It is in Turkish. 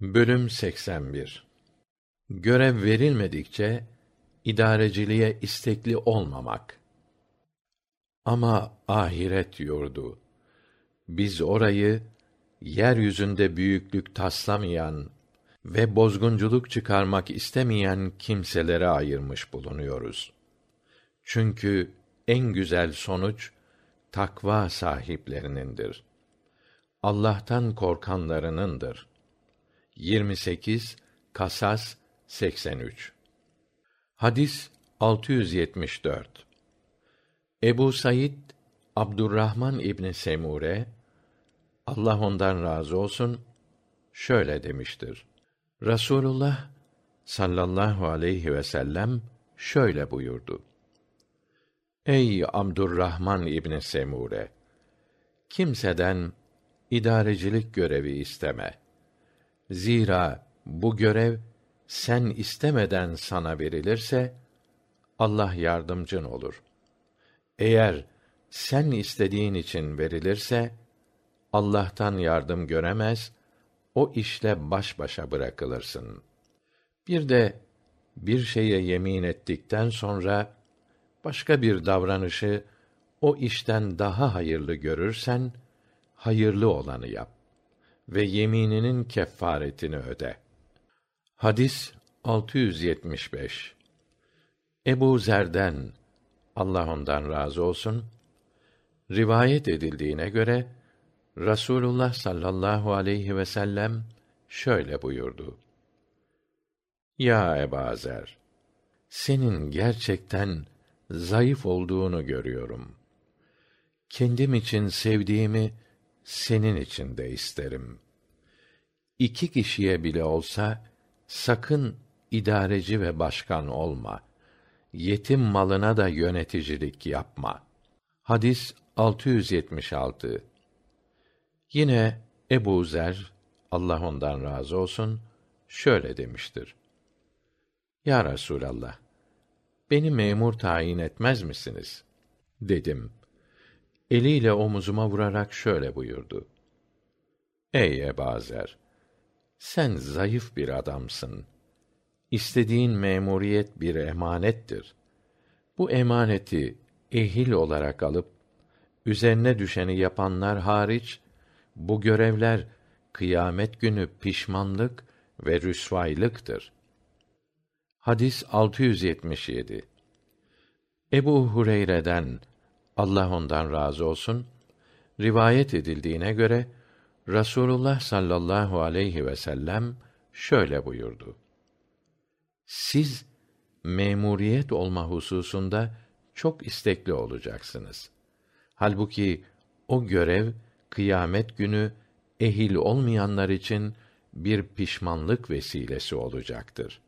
Bölüm 81 Görev verilmedikçe idareciliğe istekli olmamak. Ama ahiret yurdu. Biz orayı yeryüzünde büyüklük taslamayan ve bozgunculuk çıkarmak istemeyen kimselere ayırmış bulunuyoruz. Çünkü en güzel sonuç takva sahiplerinindir. Allah'tan korkanlarınındır. 28 Kasas 83 Hadis 674 Ebu Said Abdurrahman İbni Semure Allah ondan razı olsun şöyle demiştir. Rasulullah sallallahu aleyhi ve sellem şöyle buyurdu. Ey Abdurrahman İbni Semure kimseden idarecilik görevi isteme. Zira bu görev sen istemeden sana verilirse Allah yardımcın olur. Eğer sen istediğin için verilirse Allah'tan yardım göremez, o işle baş başa bırakılırsın. Bir de bir şeye yemin ettikten sonra başka bir davranışı o işten daha hayırlı görürsen hayırlı olanı yap ve yemininin kefaretini öde. Hadis 675. Ebu Zer'den Allah ondan razı olsun rivayet edildiğine göre Rasulullah sallallahu aleyhi ve sellem şöyle buyurdu. Ya Ebu Zer, senin gerçekten zayıf olduğunu görüyorum. Kendim için sevdiğimi senin için de isterim. İki kişiye bile olsa sakın idareci ve başkan olma. Yetim malına da yöneticilik yapma. Hadis 676. Yine Ebu Zer Allah ondan razı olsun şöyle demiştir. Ya Resulallah, beni memur tayin etmez misiniz? Dedim eliyle omuzuma vurarak şöyle buyurdu. Ey Ebazer! Sen zayıf bir adamsın. İstediğin memuriyet bir emanettir. Bu emaneti ehil olarak alıp üzerine düşeni yapanlar hariç bu görevler kıyamet günü pişmanlık ve rüsvaylıktır. Hadis 677 Ebu Hureyre'den Allah ondan razı olsun, rivayet edildiğine göre Rasulullah sallallahu aleyhi ve sellem şöyle buyurdu. Siz memuriyet olma hususunda çok istekli olacaksınız. Halbuki o görev kıyamet günü ehil olmayanlar için bir pişmanlık vesilesi olacaktır.